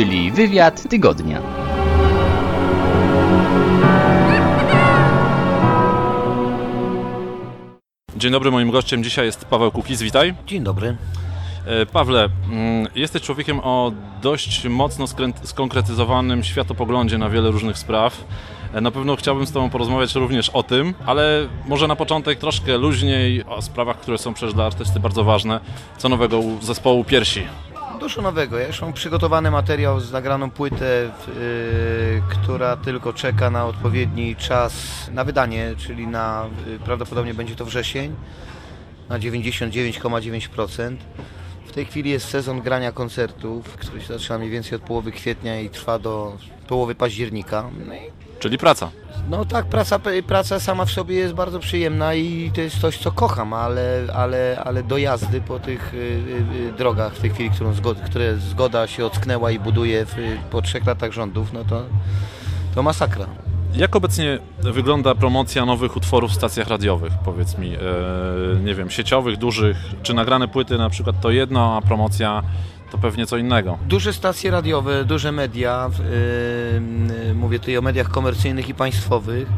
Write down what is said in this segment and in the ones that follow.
Czyli wywiad tygodnia. Dzień dobry, moim gościem dzisiaj jest Paweł Kukiz, witaj. Dzień dobry. E, Pawle, mm, jesteś człowiekiem o dość mocno skonkretyzowanym światopoglądzie na wiele różnych spraw. E, Na pewno chciałbym z Tobą porozmawiać również o tym, ale może na początek troszkę luźniej o sprawach, które są przecież dla artysty bardzo ważne. Co nowego u zespołu Piersi? Dużo nowego. Ja już mam przygotowany materiał z nagraną płytę, w- y, która tylko czeka na odpowiedni czas na wydanie, czyli na y, prawdopodobnie będzie to wrzesień, na 99,9%. W tej chwili jest sezon grania koncertów, który się zaczyna mniej więcej od połowy kwietnia i trwa do połowy października. No i Czyli praca. No tak, praca, praca sama w sobie jest bardzo przyjemna i to jest coś, co kocham, ale, ale, ale dojazdy po tych y, y, y, drogach w tej chwili, którą które zgoda się ocknęła i buduje w, po trzech latach rządów, no to, to masakra. Jak obecnie wygląda promocja nowych utworów w stacjach radiowych, powiedz mi, e, nie wiem, sieciowych, dużych, czy nagrane płyty na przykład to jedno, a promocja to pewnie co innego? Duże stacje radiowe, duże media, y, y, mówię tutaj o mediach komercyjnych i państwowych,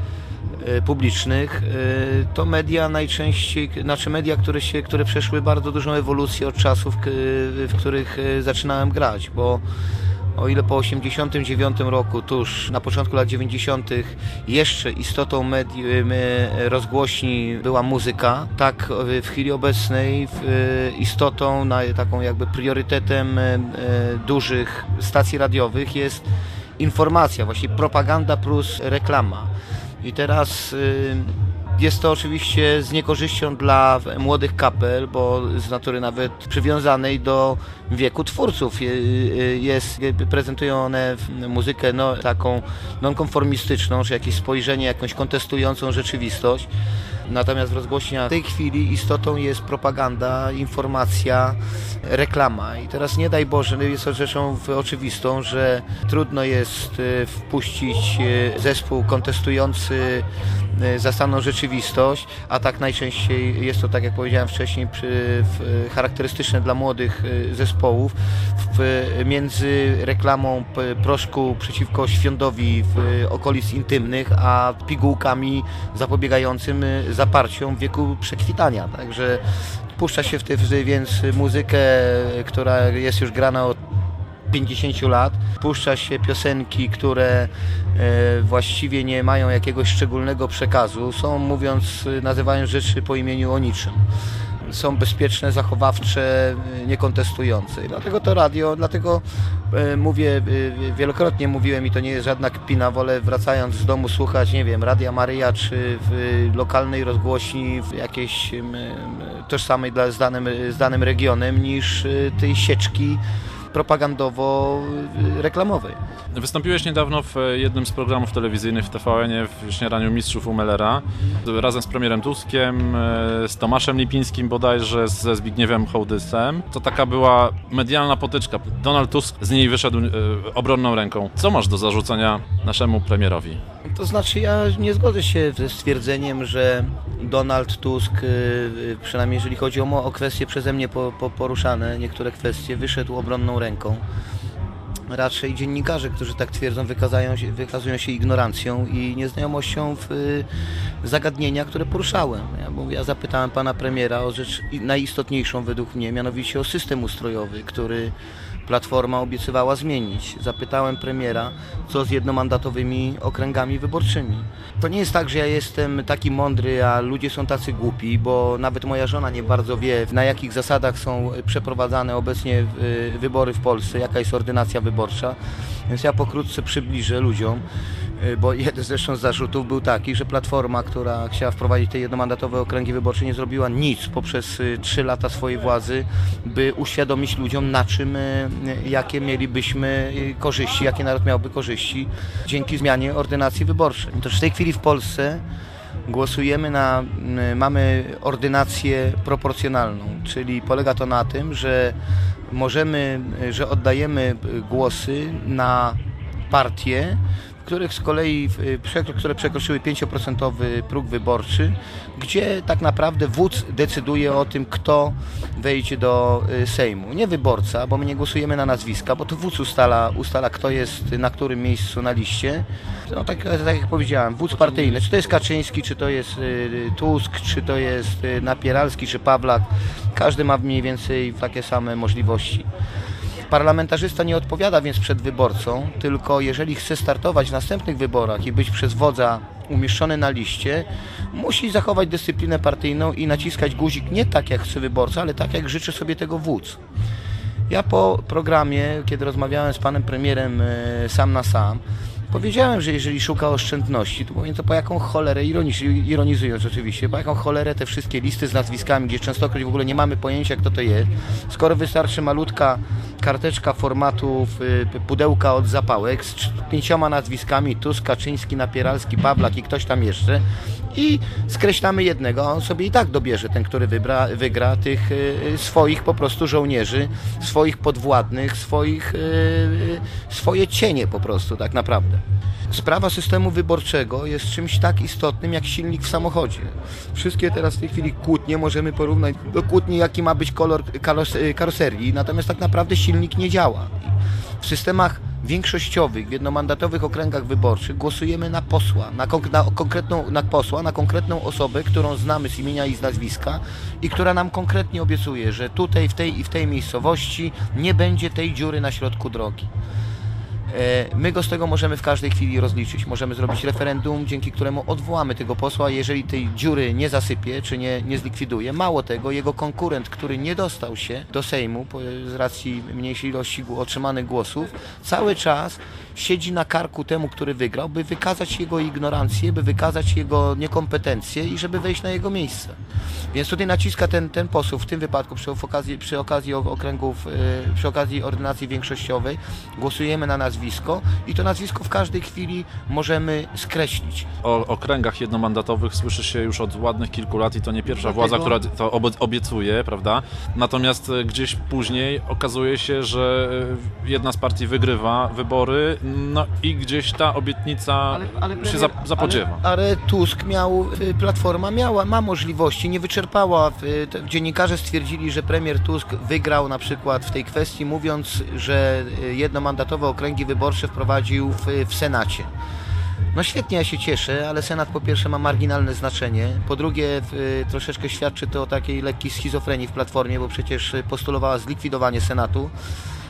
y, publicznych, y, to media najczęściej, znaczy media, które, się, które przeszły bardzo dużą ewolucję od czasów, w których y, zaczynałem grać, bo o ile po 1989 roku, tuż na początku lat 90. jeszcze istotą medii, y, rozgłośni była muzyka, tak w chwili obecnej y, istotą, taką jakby priorytetem y, dużych stacji radiowych jest informacja, właśnie propaganda plus reklama. I teraz jest to oczywiście z niekorzyścią dla młodych kapel, bo z natury nawet przywiązanej do wieku twórców je- jest, prezentują one muzykę no, taką nonkonformistyczną, czy jakieś spojrzenie, jakąś kontestującą rzeczywistość. Natomiast w rozgłośniach w tej chwili istotą jest propaganda, informacja, reklama. I teraz nie daj Boże, no jest to rzeczą oczywistą, że trudno jest y, wpuścić y, zespół kontestujący y, zastaną rzeczywistość, a tak najczęściej jest to, tak jak powiedziałem wcześniej, przy, w, charakterystyczne dla młodych y, zespołów w, między reklamą proszku przeciwko świądowi w y, okolic intymnych, a pigułkami zapobiegającym zaparciom wieku przekwitania. Także puszcza się w tej więc muzykę, która jest już grana od 50 lat. Puszcza się piosenki, które e, właściwie nie mają jakiegoś szczególnego przekazu. Są, mówiąc, e, nazywają rzeczy po imieniu o niczym. Są bezpieczne, zachowawcze, e, niekontestujące. I Dlatego to radio, dlatego e, mówię, wielokrotnie mówiłem i to nie jest żadna kpina, wolę wracając z domu słuchać, nie wiem, Radia Maryja czy w lokalnej rozgłośni w jakiejś tożsamej dla, z, danym, z danym regionem niż tej sieczki propagandowo-reklamowej. Wystąpiłeś niedawno w e, jednym z programów telewizyjnych w TVN w śniadaniu Mistrzów u Mellera razem z premierem Tuskiem, e, z Tomaszem Lipińskim bodajże, ze Zbigniewem Hołdysem. To taka była medialna potyczka. Donald Tusk z niej wyszedł e, obronną ręką. Co masz do zarzucenia naszemu premierowi? To znaczy ja nie zgodzę się ze stwierdzeniem, że Donald Tusk, y, y, przynajmniej jeżeli chodzi o, o kwestie przeze mnie po, po, poruszane, niektóre kwestie, wyszedł obronną ręką. Raczej dziennikarze, którzy tak twierdzą, wykazują się ignorancją i nieznajomością w y, zagadnienia, które poruszałem. Ja, ja zapytałem pana premiera o rzecz najistotniejszą według mnie, mianowicie o system ustrojowy, który Platforma obiecywała zmienić. Zapytałem premiera, co z jednomandatowymi okręgami wyborczymi. To nie jest tak, że ja jestem taki mądry, a ludzie są tacy głupi, bo nawet moja żona nie bardzo wie, na jakich zasadach są przeprowadzane obecnie y, wybory w Polsce, jaka jest ordynacja wyborcza. Więc ja pokrótce przybliżę ludziom, bo jeden zresztą z zarzutów był taki, że Platforma, która chciała wprowadzić te jednomandatowe okręgi wyborcze, nie zrobiła nic poprzez y, trzy lata swojej władzy, by uświadomić ludziom, na czym, y, jakie mielibyśmy korzyści, jakie naród miałby korzyści dzięki zmianie ordynacji wyborczej. To w tej chwili w Polsce głosujemy na, mamy ordynację proporcjonalną, czyli polega to na tym, że możemy, że oddajemy głosy na partie, których z kolei, y, które przekroczyły 5% próg wyborczy, gdzie tak naprawdę wódz decyduje o tym, kto wejdzie do y, Sejmu. Nie wyborca, bo my nie głosujemy na nazwiska, bo to wódz ustala, ustala kto jest na którym miejscu na liście. No tak, tak jak powiedziałem, wódz partyjny, czy to jest Kaczyński, czy to jest y, Tusk, czy to jest Napieralski, czy Pawlak, każdy ma mniej więcej takie same możliwości. Parlamentarzysta nie odpowiada więc przed wyborcą, tylko jeżeli chce startować w następnych wyborach i być przez wodza umieszczony na liście, musi zachować dyscyplinę partyjną i naciskać guzik nie tak jak chce wyborca, ale tak jak życzy sobie tego wódz. Ja po programie, kiedy rozmawiałem z panem premierem e, sam na sam, powiedziałem, że jeżeli szuka oszczędności, to powiem to po jaką cholerę, ironicznie, ironizując oczywiście, po jaką cholerę te wszystkie listy z nazwiskami, gdzie częstokroć w ogóle nie mamy pojęcia kto to jest, skoro wystarczy malutka karteczka formatu y, pudełka od zapałek z pięcioma nazwiskami Tusk, Kaczyński, Napieralski, Pawlak i ktoś tam jeszcze i skreślamy jednego, a on sobie i tak dobierze, ten, który wybra, wygra, tych y, y, swoich po prostu żołnierzy, swoich podwładnych, swoich, y, swoje cienie po prostu tak naprawdę. Sprawa systemu wyborczego jest czymś tak istotnym jak silnik w samochodzie. Wszystkie teraz w tej chwili kłótnie możemy porównać do kłótni, jaki ma być kolor karos- karoserii, natomiast tak naprawdę silnik nie działa. W systemach większościowych, w jednomandatowych okręgach wyborczych głosujemy na posła, na, na konkretną na posła, na konkretną osobę, którą znamy z imienia i z nazwiska i która nam konkretnie obiecuje, że tutaj, w tej i w tej miejscowości nie będzie tej dziury na środku drogi. E, My go z tego możemy w każdej chwili rozliczyć. Możemy zrobić referendum, dzięki któremu odwołamy tego posła, jeżeli tej dziury nie zasypie czy nie, nie zlikwiduje. Mało tego, jego konkurent, który nie dostał się do Sejmu z racji mniejszej ilości otrzymanych głosów, cały czas siedzi na karku temu, który wygrał, by wykazać jego ignorancję, by wykazać jego niekompetencje i żeby wejść na jego miejsce. Więc tutaj naciska ten, ten poseł, w tym wypadku przy okazji, przy okazji ok- okręgów, e, przy okazji ordynacji większościowej, głosujemy na nazwisko i to nazwisko w każdej chwili możemy skreślić. O okręgach jednomandatowych słyszy się już od ładnych kilku lat i to nie pierwsza Dlatego- władza, która to obiecuje, prawda? Natomiast e, gdzieś później okazuje się, że e, jedna z partii wygrywa wybory, no i gdzieś ta obietnica się za, zapodziewa. Ale, ale Tusk miał, y, Platforma miała, ma możliwości, nie wyczerpała. Dziennikarze stwierdzili, że premier Tusk wygrał na przykład w tej kwestii, mówiąc, że jednomandatowe okręgi wyborcze wprowadził w, w Senacie. No świetnie, ja się cieszę, ale Senat po pierwsze ma marginalne znaczenie, po drugie y, troszeczkę świadczy to o takiej lekkiej schizofrenii w Platformie, bo przecież y, postulowała zlikwidowanie Senatu.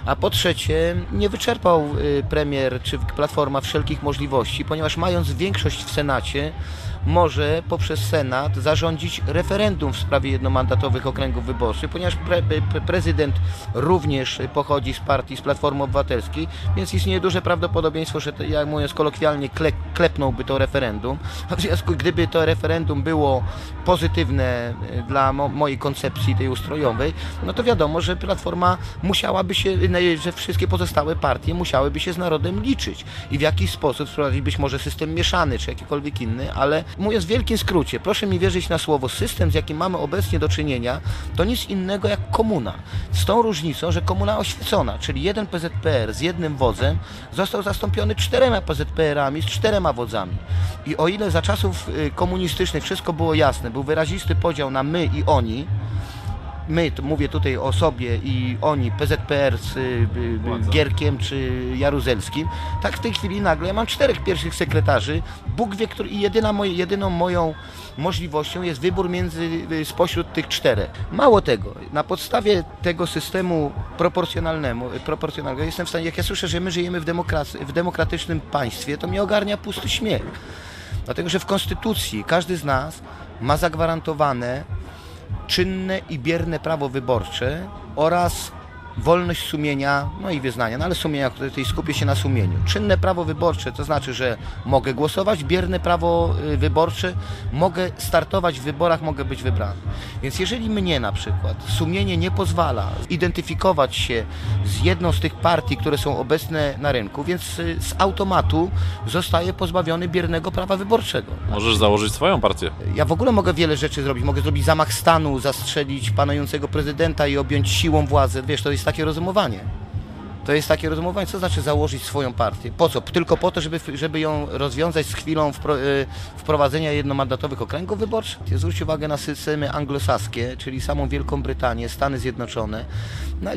A po trzecie, nie wyczerpał y, premier czy Platforma wszelkich możliwości, ponieważ mając większość w Senacie, może poprzez Senat zarządzić referendum w sprawie jednomandatowych okręgów wyborczych, ponieważ pre, pre, prezydent również pochodzi z partii, z Platformy Obywatelskiej, więc istnieje duże prawdopodobieństwo, że, to, jak mówiąc kolokwialnie, kle, klepnąłby to referendum. A w związku, gdyby to referendum było pozytywne y, dla mo, mojej koncepcji tej ustrojowej, no to wiadomo, że Platforma musiałaby się, że wszystkie pozostałe partie musiałyby się z narodem liczyć i w jakiś sposób wprowadzić być może system mieszany, czy jakikolwiek inny, ale mówiąc w wielkim skrócie, proszę mi wierzyć na słowo, system, z jakim mamy obecnie do czynienia, to nic innego jak komuna. Z tą różnicą, że komuna oświecona, czyli jeden PZPR z jednym wodzem został zastąpiony czterema PZPR-ami z czterema wodzami. I o ile za czasów y, komunistycznych wszystko było jasne, był wyrazisty podział na my i oni, my, mówię tutaj o sobie i oni, PZPR z y, y, Gierkiem czy Jaruzelskim, tak w tej chwili nagle ja mam czterech pierwszych sekretarzy, Bóg wie, który, i jedyna moje, jedyną moją możliwością jest wybór między, y, spośród tych czterech. Mało tego, na podstawie tego systemu proporcjonalnemu, y, proporcjonalnego jestem w stanie, jak ja słyszę, że my żyjemy w, demokracji, w demokratycznym państwie, to mnie ogarnia pusty śmiech. Dlatego, że w Konstytucji każdy z nas ma zagwarantowane czynne i bierne prawo wyborcze oraz wolność sumienia, no i wyznania, no ale sumienia, które tutaj skupię się na sumieniu. Czynne prawo wyborcze to znaczy, że mogę głosować, bierne prawo y, wyborcze, mogę startować w wyborach, mogę być wybrany. Więc jeżeli mnie na przykład sumienie nie pozwala identyfikować się z jedną z tych partii, które są obecne na rynku, więc y, z automatu zostaję pozbawiony biernego prawa wyborczego. Możesz założyć swoją partię. Ja w ogóle mogę wiele rzeczy zrobić. Mogę zrobić zamach stanu, zastrzelić panującego prezydenta i objąć siłą władzę. Wiesz, to jest takie rozumowanie. To jest takie rozumowanie, co znaczy założyć swoją partię. Po co? Tylko po to, żeby, żeby ją rozwiązać z chwilą wpro, y, wprowadzenia jednomandatowych okręgów wyborczych. Zwróć uwagę na systemy anglosaskie, czyli samą Wielką Brytanię, Stany Zjednoczone,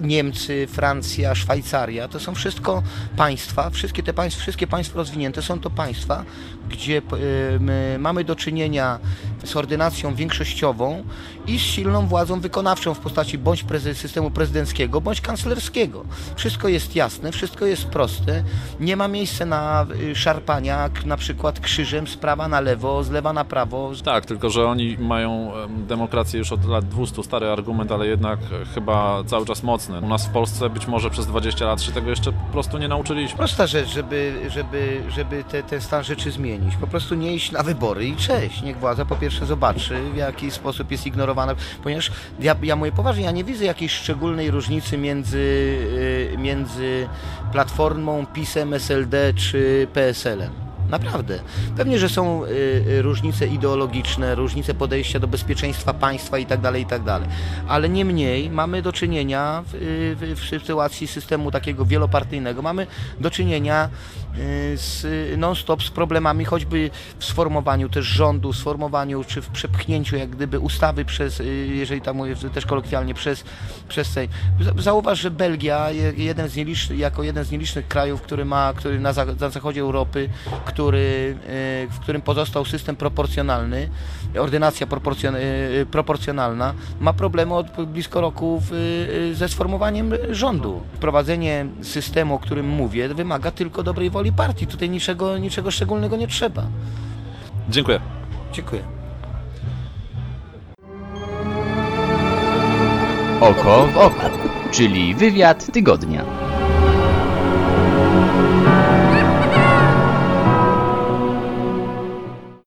Niemcy, Francja, Szwajcaria. To są wszystko państwa, wszystkie te państwa, wszystkie państwa rozwinięte są to państwa, gdzie y, my mamy do czynienia z ordynacją większościową i z silną władzą wykonawczą w postaci bądź systemu prezydenckiego, bądź kanclerskiego. Wszystko jest jasne, wszystko jest proste. Nie ma miejsca na y, szarpania, na przykład krzyżem z prawa na lewo, z lewa na prawo. Tak, tylko że oni mają em, demokrację już od lat 200, stary argument, ale jednak e, chyba cały czas mocny. U nas w Polsce być może przez 20 lat się tego jeszcze po prostu nie nauczyliśmy. Prosta rzecz, żeby, żeby, żeby te, ten stan rzeczy zmienić. Po prostu nie iść na wybory i cześć. Niech władza po pierwsze zobaczy, w jaki sposób jest ignorowana. Ponieważ ja, ja mówię poważnie, ja nie widzę jakiejś szczególnej różnicy między, y, między Platformą, PiSem, SLD czy PSL-em. Naprawdę. Pewnie, że są y, y, różnice ideologiczne, różnice podejścia do bezpieczeństwa państwa i tak dalej, i tak. Ale niemniej mamy do czynienia w, y, w, w sytuacji systemu takiego wielopartyjnego, mamy do czynienia non-stop z problemami choćby w sformowaniu też rządu, sformowaniu czy w przepchnięciu jak gdyby ustawy przez, y, jeżeli tam mówię też kolokwialnie, przez, przez Sejm. Za- Zauważ, że Belgia, je- jeden z nielicznych, jako jeden z nielicznych krajów, który ma, który na, na zachodzie Europy, który, y, w którym pozostał system proporcjonalny, ordynacja proporcjon, y, proporcjonalna, ma problemy od blisko roku w, y, ze sformowaniem rządu. Wprowadzenie systemu, o którym mówię, wymaga tylko dobrej woli partii. Tutaj niczego, niczego szczególnego nie trzeba. Dziękuję. Dziękuję. Oko w oko, czyli wywiad tygodnia.